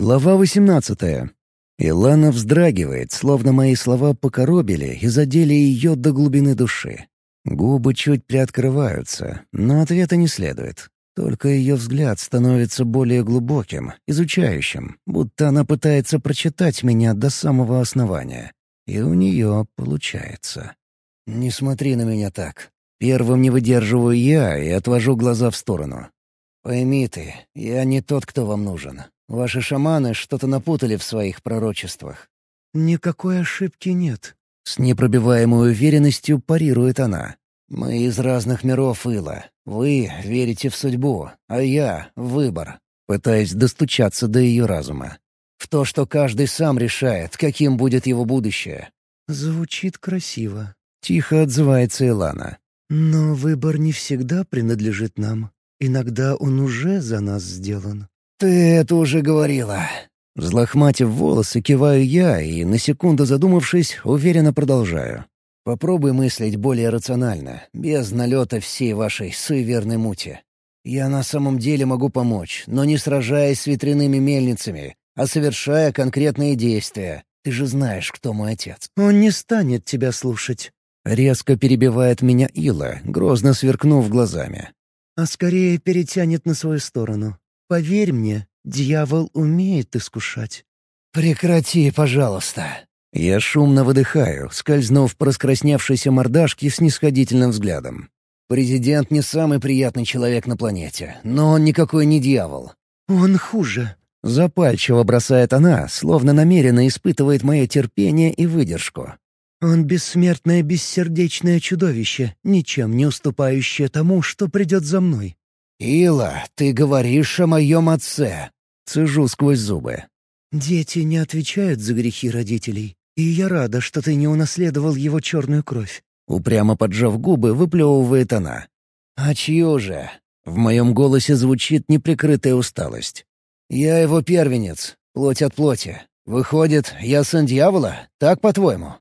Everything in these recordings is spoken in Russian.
Глава 18. Илана вздрагивает, словно мои слова покоробили и задели ее до глубины души. Губы чуть приоткрываются, но ответа не следует. Только ее взгляд становится более глубоким, изучающим, будто она пытается прочитать меня до самого основания. И у нее получается. «Не смотри на меня так». Первым не выдерживаю я и отвожу глаза в сторону. «Пойми ты, я не тот, кто вам нужен. Ваши шаманы что-то напутали в своих пророчествах». «Никакой ошибки нет», — с непробиваемой уверенностью парирует она. «Мы из разных миров, Ила. Вы верите в судьбу, а я — в выбор». Пытаясь достучаться до ее разума. В то, что каждый сам решает, каким будет его будущее. «Звучит красиво», — тихо отзывается Илана. «Но выбор не всегда принадлежит нам. Иногда он уже за нас сделан». «Ты это уже говорила». Взлохматив волосы, киваю я и, на секунду задумавшись, уверенно продолжаю. «Попробуй мыслить более рационально, без налета всей вашей суеверной мути. Я на самом деле могу помочь, но не сражаясь с ветряными мельницами, а совершая конкретные действия. Ты же знаешь, кто мой отец». «Он не станет тебя слушать». Резко перебивает меня Ила, грозно сверкнув глазами. «А скорее перетянет на свою сторону. Поверь мне, дьявол умеет искушать». «Прекрати, пожалуйста». Я шумно выдыхаю, скользнув по раскрасневшейся мордашке с нисходительным взглядом. Президент не самый приятный человек на планете, но он никакой не дьявол. «Он хуже». Запальчиво бросает она, словно намеренно испытывает мое терпение и выдержку. «Он бессмертное бессердечное чудовище, ничем не уступающее тому, что придет за мной. «Ила, ты говоришь о моем отце!» Цежу сквозь зубы. «Дети не отвечают за грехи родителей, и я рада, что ты не унаследовал его черную кровь». Упрямо поджав губы, выплевывает она. «А чью же?» В моем голосе звучит неприкрытая усталость. «Я его первенец, плоть от плоти. Выходит, я сын дьявола? Так, по-твоему?»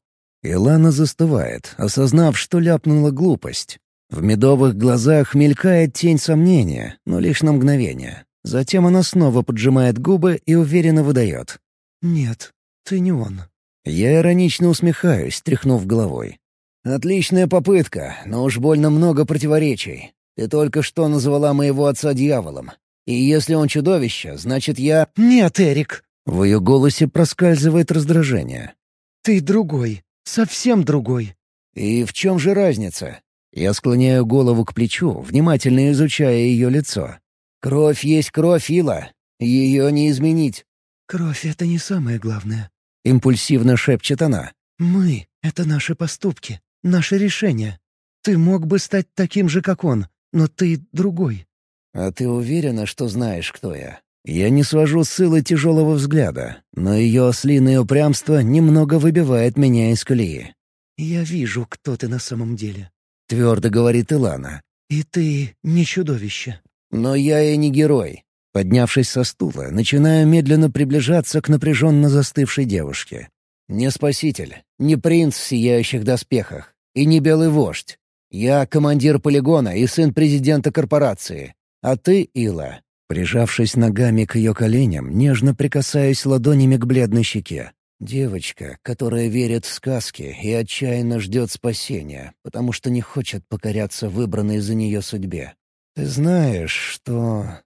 Илана застывает, осознав, что ляпнула глупость. В медовых глазах мелькает тень сомнения, но лишь на мгновение. Затем она снова поджимает губы и уверенно выдает. «Нет, ты не он». Я иронично усмехаюсь, тряхнув головой. «Отличная попытка, но уж больно много противоречий. Ты только что назвала моего отца дьяволом. И если он чудовище, значит я...» «Нет, Эрик!» В ее голосе проскальзывает раздражение. «Ты другой. Совсем другой». «И в чем же разница? Я склоняю голову к плечу, внимательно изучая ее лицо. «Кровь есть кровь, Ила. Ее не изменить». «Кровь — это не самое главное», — импульсивно шепчет она. «Мы — это наши поступки, наши решения. Ты мог бы стать таким же, как он, но ты другой». «А ты уверена, что знаешь, кто я?» Я не свожу с Илы тяжелого взгляда, но ее ослиное упрямство немного выбивает меня из колеи. «Я вижу, кто ты на самом деле», — твердо говорит Илана. «И ты не чудовище». «Но я и не герой». Поднявшись со стула, начинаю медленно приближаться к напряженно застывшей девушке. «Не спаситель, не принц в сияющих доспехах и не белый вождь. Я командир полигона и сын президента корпорации. А ты, Ила...» Прижавшись ногами к ее коленям, нежно прикасаюсь ладонями к бледной щеке. Девочка, которая верит в сказки и отчаянно ждет спасения, потому что не хочет покоряться выбранной за нее судьбе. «Ты знаешь, что...»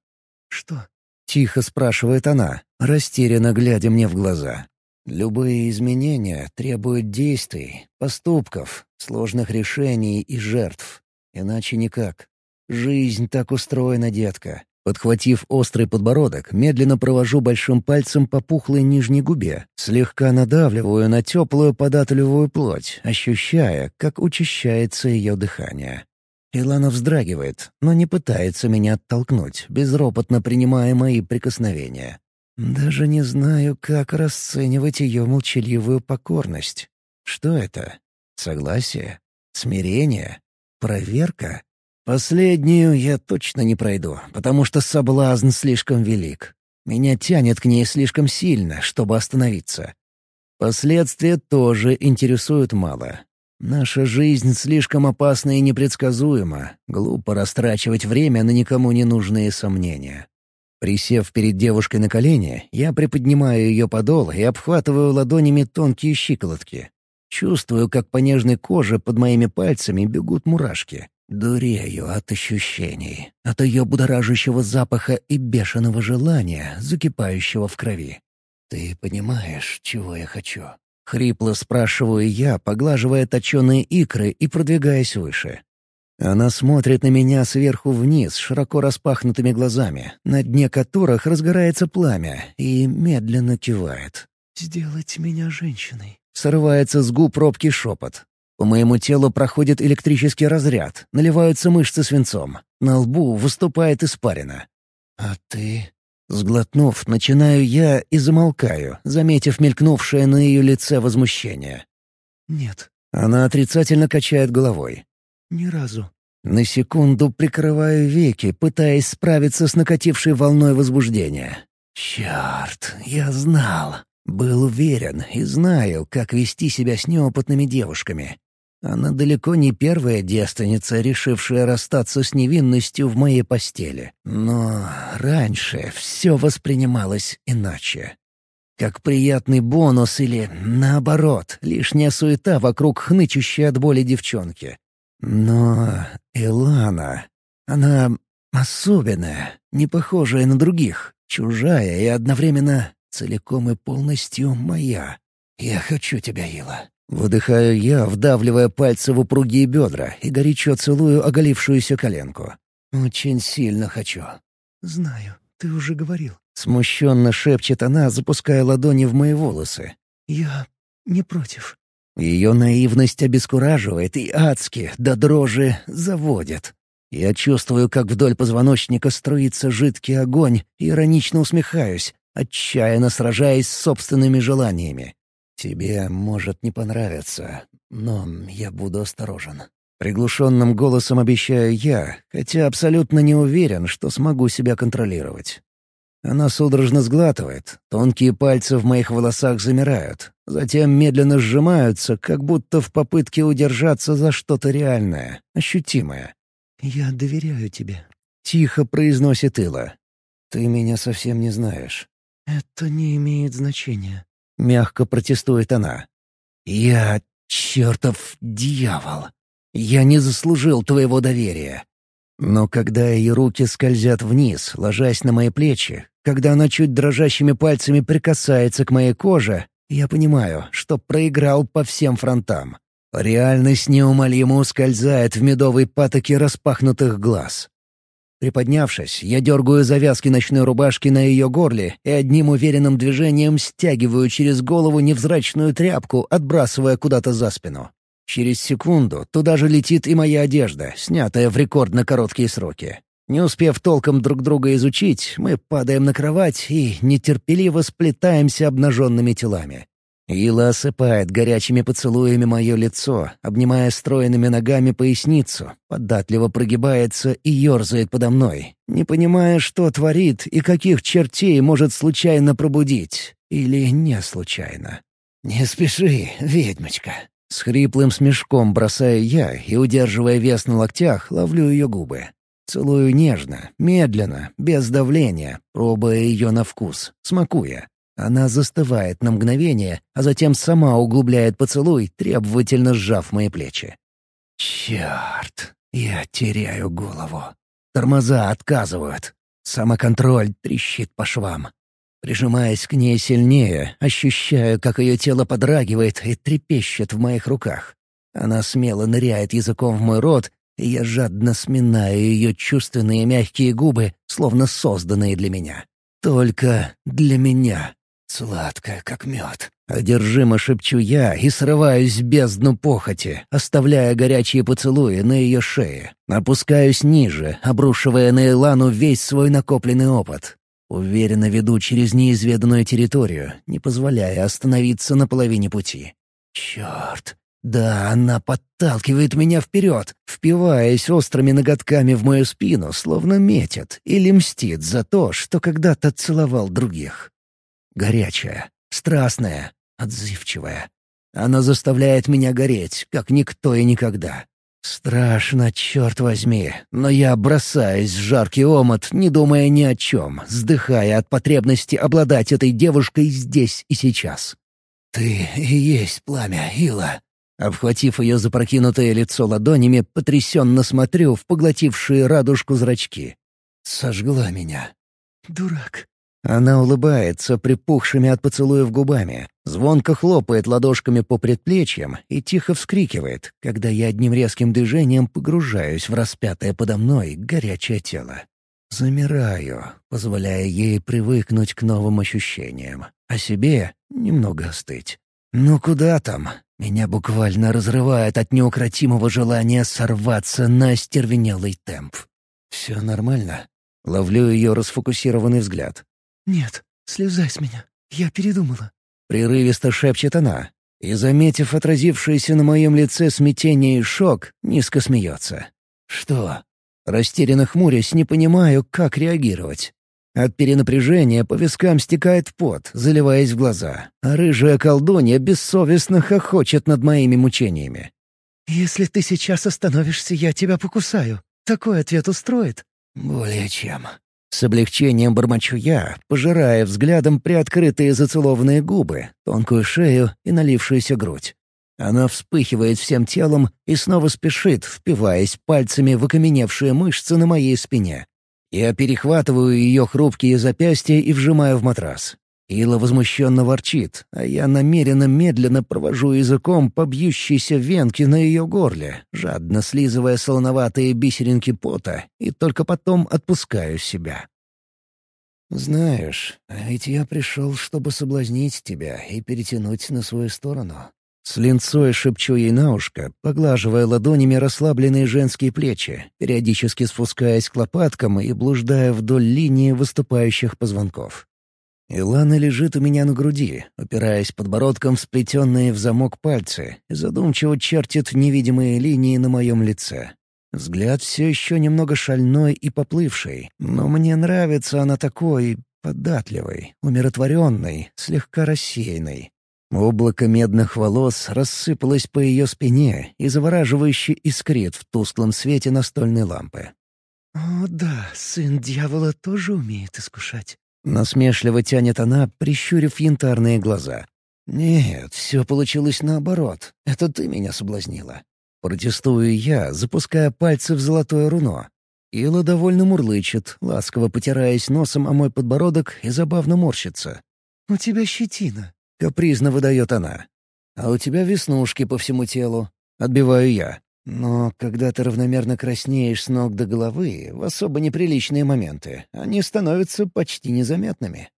«Что?» — тихо спрашивает она, растерянно глядя мне в глаза. «Любые изменения требуют действий, поступков, сложных решений и жертв. Иначе никак. Жизнь так устроена, детка. Подхватив острый подбородок, медленно провожу большим пальцем по пухлой нижней губе, слегка надавливаю на теплую податливую плоть, ощущая, как учащается ее дыхание. Илана вздрагивает, но не пытается меня оттолкнуть, безропотно принимая мои прикосновения. Даже не знаю, как расценивать ее молчаливую покорность. Что это? Согласие? Смирение? Проверка? Последнюю я точно не пройду, потому что соблазн слишком велик. Меня тянет к ней слишком сильно, чтобы остановиться. Последствия тоже интересуют мало. Наша жизнь слишком опасна и непредсказуема. Глупо растрачивать время на никому не нужные сомнения. Присев перед девушкой на колени, я приподнимаю ее подол и обхватываю ладонями тонкие щиколотки. Чувствую, как по нежной коже под моими пальцами бегут мурашки. Дурею от ощущений, от ее будоражащего запаха и бешеного желания, закипающего в крови. «Ты понимаешь, чего я хочу?» — хрипло спрашиваю я, поглаживая точеные икры и продвигаясь выше. Она смотрит на меня сверху вниз широко распахнутыми глазами, на дне которых разгорается пламя, и медленно кивает. «Сделать меня женщиной». Срывается с губ робкий шепот. По моему телу проходит электрический разряд, наливаются мышцы свинцом. На лбу выступает испарина. «А ты...» Сглотнув, начинаю я и замолкаю, заметив мелькнувшее на ее лице возмущение. «Нет». Она отрицательно качает головой. «Ни разу». На секунду прикрываю веки, пытаясь справиться с накатившей волной возбуждения. «Черт, я знал. Был уверен и знаю, как вести себя с неопытными девушками. Она далеко не первая девственница, решившая расстаться с невинностью в моей постели. Но раньше все воспринималось иначе. Как приятный бонус или, наоборот, лишняя суета вокруг хнычущей от боли девчонки. Но Илана, она особенная, не похожая на других, чужая и одновременно целиком и полностью моя. Я хочу тебя, Ила. Выдыхаю я, вдавливая пальцы в упругие бедра и горячо целую оголившуюся коленку. Очень сильно хочу. «Знаю, ты уже говорил». Смущенно шепчет она, запуская ладони в мои волосы. «Я не против». Ее наивность обескураживает и адски, до дрожи, заводит. Я чувствую, как вдоль позвоночника струится жидкий огонь, и иронично усмехаюсь, отчаянно сражаясь с собственными желаниями. «Тебе может не понравиться, но я буду осторожен». Приглушенным голосом обещаю я, хотя абсолютно не уверен, что смогу себя контролировать. Она судорожно сглатывает, тонкие пальцы в моих волосах замирают, затем медленно сжимаются, как будто в попытке удержаться за что-то реальное, ощутимое. «Я доверяю тебе», — тихо произносит Ила. «Ты меня совсем не знаешь». «Это не имеет значения», — мягко протестует она. «Я чертов дьявол. Я не заслужил твоего доверия. Но когда ее руки скользят вниз, ложась на мои плечи, когда она чуть дрожащими пальцами прикасается к моей коже, я понимаю, что проиграл по всем фронтам. Реальность неумолимо ускользает в медовой патоке распахнутых глаз. Приподнявшись, я дергаю завязки ночной рубашки на ее горле и одним уверенным движением стягиваю через голову невзрачную тряпку, отбрасывая куда-то за спину. Через секунду туда же летит и моя одежда, снятая в рекордно короткие сроки. Не успев толком друг друга изучить, мы падаем на кровать и нетерпеливо сплетаемся обнаженными телами. Ила осыпает горячими поцелуями мое лицо, обнимая стройными ногами поясницу, податливо прогибается и ерзает подо мной, не понимая, что творит и каких чертей может случайно пробудить. Или не случайно. «Не спеши, ведьмочка», с хриплым смешком бросаю я и, удерживая вес на локтях, ловлю ее губы. Целую нежно, медленно, без давления, пробуя ее на вкус, смакуя. Она застывает на мгновение, а затем сама углубляет поцелуй, требовательно сжав мои плечи. Черт, я теряю голову. Тормоза отказывают. Самоконтроль трещит по швам. Прижимаясь к ней сильнее, ощущаю, как ее тело подрагивает и трепещет в моих руках. Она смело ныряет языком в мой рот, и я жадно сминаю ее чувственные мягкие губы, словно созданные для меня. Только для меня. Сладкая, как мед. Одержимо шепчу я и срываюсь в бездну похоти, оставляя горячие поцелуи на ее шее. Опускаюсь ниже, обрушивая на Илану весь свой накопленный опыт. Уверенно веду через неизведанную территорию, не позволяя остановиться на половине пути. Черт! Да, она подталкивает меня вперед, впиваясь острыми ноготками в мою спину, словно метит или мстит за то, что когда-то целовал других. Горячая, страстная, отзывчивая. Она заставляет меня гореть, как никто и никогда. Страшно, черт возьми, но я бросаюсь в жаркий омут, не думая ни о чем, вздыхая от потребности обладать этой девушкой здесь и сейчас. «Ты и есть пламя, Ила!» Обхватив ее запрокинутое лицо ладонями, потрясенно смотрю в поглотившие радужку зрачки. Сожгла меня. «Дурак!» Она улыбается припухшими от поцелуев губами, звонко хлопает ладошками по предплечьям и тихо вскрикивает, когда я одним резким движением погружаюсь в распятое подо мной горячее тело. Замираю, позволяя ей привыкнуть к новым ощущениям, а себе немного остыть. Ну куда там? Меня буквально разрывает от неукротимого желания сорваться на остервенелый темп. «Все нормально?» Ловлю ее расфокусированный взгляд. «Нет, слезай с меня. Я передумала». Прерывисто шепчет она. И, заметив отразившееся на моем лице смятение и шок, низко смеется. «Что?» Растерянно хмурясь, не понимаю, как реагировать. От перенапряжения по вискам стекает пот, заливаясь в глаза, а рыжая колдунья бессовестно хохочет над моими мучениями. «Если ты сейчас остановишься, я тебя покусаю. Такой ответ устроит?» «Более чем». С облегчением бормочу я, пожирая взглядом приоткрытые зацелованные губы, тонкую шею и налившуюся грудь. Она вспыхивает всем телом и снова спешит, впиваясь пальцами в окаменевшие мышцы на моей спине. Я перехватываю ее хрупкие запястья и вжимаю в матрас. Ила возмущенно ворчит, а я намеренно медленно провожу языком по венке на ее горле, жадно слизывая солоноватые бисеринки пота, и только потом отпускаю себя. «Знаешь, а ведь я пришел, чтобы соблазнить тебя и перетянуть на свою сторону. С линцой шепчу ей на ушко, поглаживая ладонями расслабленные женские плечи, периодически спускаясь к лопаткам и блуждая вдоль линии выступающих позвонков. Илана лежит у меня на груди, опираясь подбородком в сплетенные в замок пальцы и задумчиво чертит невидимые линии на моем лице. Взгляд все еще немного шальной и поплывший, но мне нравится она такой податливой, умиротворенной, слегка рассеянной, Облако медных волос рассыпалось по ее спине и завораживающе искрит в тусклом свете настольной лампы. «О да, сын дьявола тоже умеет искушать». Насмешливо тянет она, прищурив янтарные глаза. «Нет, все получилось наоборот. Это ты меня соблазнила». Протестую я, запуская пальцы в золотое руно. Ила довольно мурлычет, ласково потираясь носом о мой подбородок и забавно морщится. «У тебя щетина. Капризно выдает она. «А у тебя веснушки по всему телу». Отбиваю я. Но когда ты равномерно краснеешь с ног до головы, в особо неприличные моменты, они становятся почти незаметными.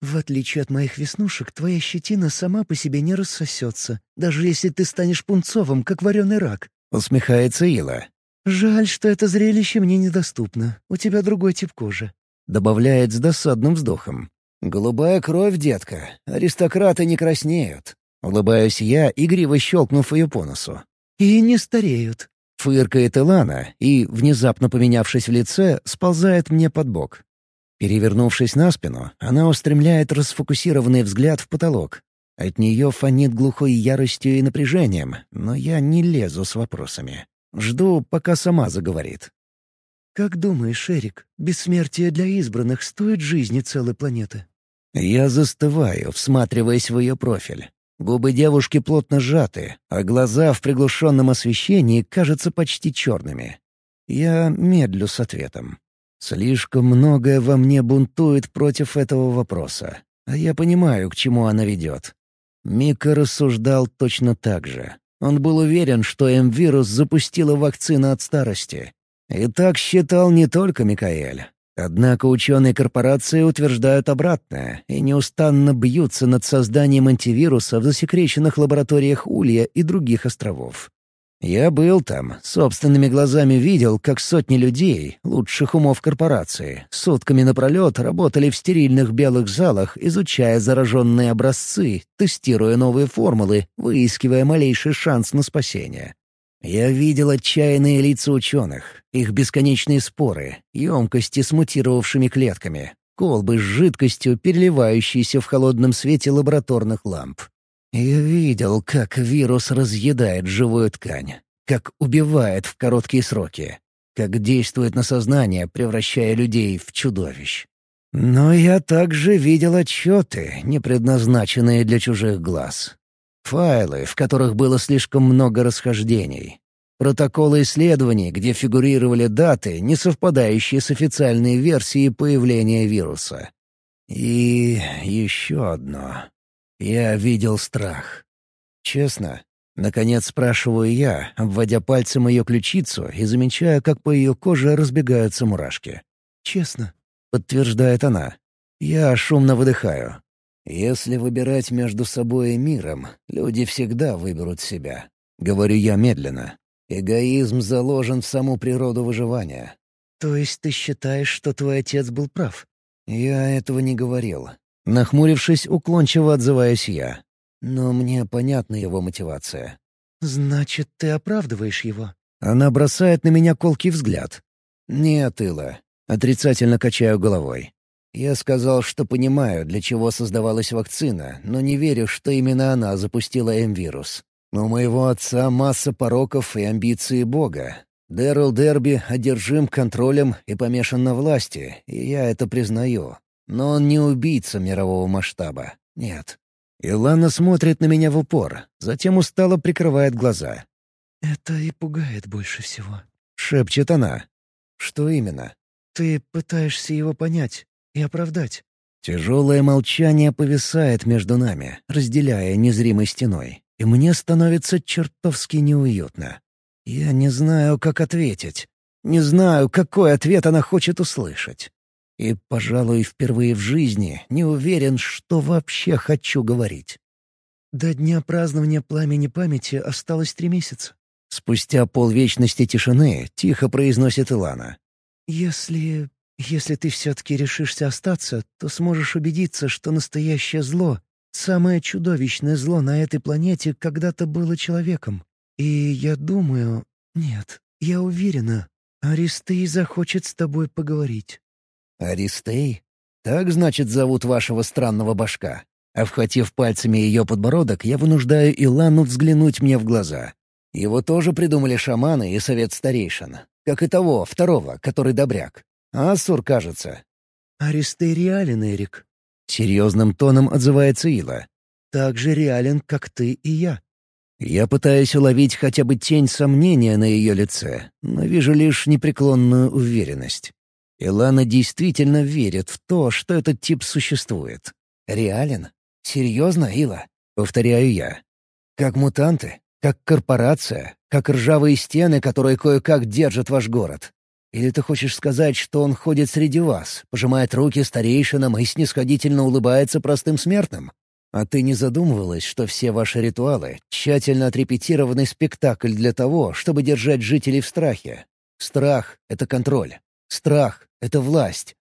«В отличие от моих веснушек, твоя щетина сама по себе не рассосется, даже если ты станешь пунцовым, как вареный рак», — усмехается Ила. «Жаль, что это зрелище мне недоступно. У тебя другой тип кожи», — добавляет с досадным вздохом. «Голубая кровь, детка. Аристократы не краснеют». Улыбаюсь я, игриво щелкнув ее по носу. «И не стареют». Фыркает Илана и, внезапно поменявшись в лице, сползает мне под бок. Перевернувшись на спину, она устремляет расфокусированный взгляд в потолок. От нее фонит глухой яростью и напряжением, но я не лезу с вопросами. Жду, пока сама заговорит. «Как думаешь, Эрик, бессмертие для избранных стоит жизни целой планеты?» Я застываю, всматриваясь в ее профиль. Губы девушки плотно сжаты, а глаза в приглушенном освещении кажутся почти черными. Я медлю с ответом. Слишком многое во мне бунтует против этого вопроса, а я понимаю, к чему она ведет. Мика рассуждал точно так же. Он был уверен, что М-вирус запустила вакцину от старости, и так считал не только Микаэль. Однако ученые корпорации утверждают обратное и неустанно бьются над созданием антивируса в засекреченных лабораториях Улья и других островов. Я был там, собственными глазами видел, как сотни людей, лучших умов корпорации, сутками напролет работали в стерильных белых залах, изучая зараженные образцы, тестируя новые формулы, выискивая малейший шанс на спасение. Я видел отчаянные лица ученых, их бесконечные споры, емкости с мутировавшими клетками, колбы с жидкостью, переливающиеся в холодном свете лабораторных ламп. Я видел, как вирус разъедает живую ткань, как убивает в короткие сроки, как действует на сознание, превращая людей в чудовищ. Но я также видел отчеты, не предназначенные для чужих глаз. Файлы, в которых было слишком много расхождений. Протоколы исследований, где фигурировали даты, не совпадающие с официальной версией появления вируса. И еще одно. Я видел страх. Честно, наконец спрашиваю я, обводя пальцем ее ключицу и замечая, как по ее коже разбегаются мурашки. «Честно», — подтверждает она. Я шумно выдыхаю. «Если выбирать между собой и миром, люди всегда выберут себя», — говорю я медленно. «Эгоизм заложен в саму природу выживания». «То есть ты считаешь, что твой отец был прав?» «Я этого не говорил». Нахмурившись, уклончиво отзываюсь я. Но мне понятна его мотивация. «Значит, ты оправдываешь его?» Она бросает на меня колкий взгляд. «Нет, Илла. Отрицательно качаю головой. Я сказал, что понимаю, для чего создавалась вакцина, но не верю, что именно она запустила М-вирус. У моего отца масса пороков и амбиции Бога. Дэрил Дерби одержим контролем и помешан на власти, и я это признаю. Но он не убийца мирового масштаба. Нет. Илана смотрит на меня в упор, затем устало прикрывает глаза. «Это и пугает больше всего», — шепчет она. «Что именно?» «Ты пытаешься его понять и оправдать». Тяжелое молчание повисает между нами, разделяя незримой стеной, и мне становится чертовски неуютно. Я не знаю, как ответить. Не знаю, какой ответ она хочет услышать. И, пожалуй, впервые в жизни не уверен, что вообще хочу говорить. До дня празднования пламени памяти осталось три месяца. Спустя полвечности тишины тихо произносит Илана. «Если... если ты все-таки решишься остаться, то сможешь убедиться, что настоящее зло, самое чудовищное зло на этой планете, когда-то было человеком. И я думаю... Нет, я уверена, Аристей захочет с тобой поговорить». «Аристей? Так, значит, зовут вашего странного башка?» Обхватив пальцами ее подбородок, я вынуждаю Илану взглянуть мне в глаза. Его тоже придумали шаманы и совет старейшин. Как и того, второго, который добряк. А Асур, кажется. «Аристей реален, Эрик», — серьезным тоном отзывается Ила. «Так же реален, как ты и я». Я пытаюсь уловить хотя бы тень сомнения на ее лице, но вижу лишь непреклонную уверенность. Илана действительно верит в то, что этот тип существует. «Реален? Серьезно, Ила?» — повторяю я. «Как мутанты? Как корпорация, как ржавые стены, которые кое-как держат ваш город. Или ты хочешь сказать, что он ходит среди вас, пожимает руки старейшинам и снисходительно улыбается простым смертным? А ты не задумывалась, что все ваши ритуалы — тщательно отрепетированный спектакль для того, чтобы держать жителей в страхе? Страх — это контроль. Страх — это власть.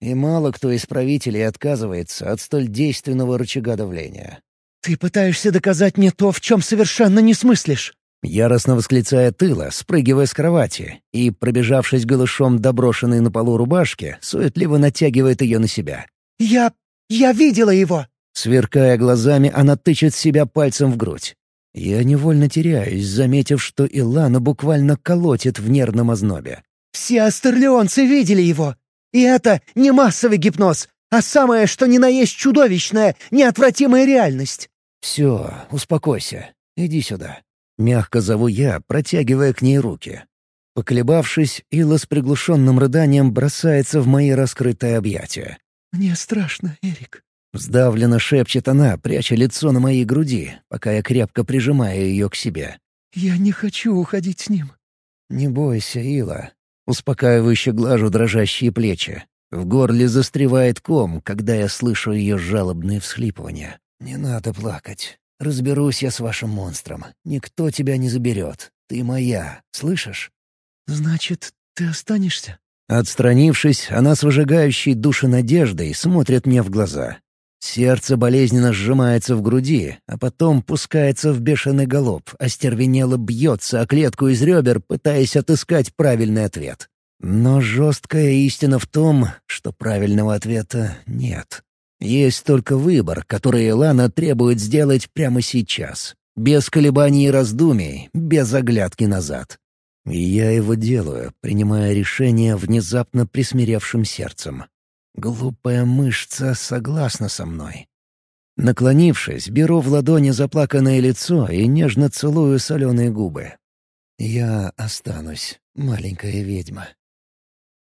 И мало кто из правителей отказывается от столь действенного рычага давления. «Ты пытаешься доказать мне то, в чем совершенно не смыслишь!» Яростно восклицая тыла, спрыгивая с кровати и, пробежавшись голышом до брошенной на полу рубашки, суетливо натягивает ее на себя. «Я... я видела его!» Сверкая глазами, она тычет себя пальцем в грудь. Я невольно теряюсь, заметив, что Илана буквально колотит в нервном ознобе. «Все астерлеонцы видели его! И это не массовый гипноз, а самое, что ни на есть чудовищная, неотвратимая реальность!» «Все, успокойся. Иди сюда». Мягко зову я, протягивая к ней руки. Поколебавшись, Ила с приглушенным рыданием бросается в мои раскрытые объятия. «Мне страшно, Эрик». Сдавленно шепчет она, пряча лицо на моей груди, пока я крепко прижимаю ее к себе. «Я не хочу уходить с ним». «Не бойся, Ила». Успокаивающе глажу дрожащие плечи. В горле застревает ком, когда я слышу ее жалобные всхлипывания. «Не надо плакать. Разберусь я с вашим монстром. Никто тебя не заберет. Ты моя, слышишь?» «Значит, ты останешься?» Отстранившись, она с выжигающей души надеждой смотрит мне в глаза. Сердце болезненно сжимается в груди, а потом пускается в бешеный галоп, остервенело бьется о клетку из ребер, пытаясь отыскать правильный ответ. Но жесткая истина в том, что правильного ответа нет. Есть только выбор, который Илана требует сделать прямо сейчас. Без колебаний и раздумий, без оглядки назад. И я его делаю, принимая решение внезапно присмиревшим сердцем. Глупая мышца согласна со мной. Наклонившись, беру в ладони заплаканное лицо и нежно целую соленые губы. «Я останусь, маленькая ведьма».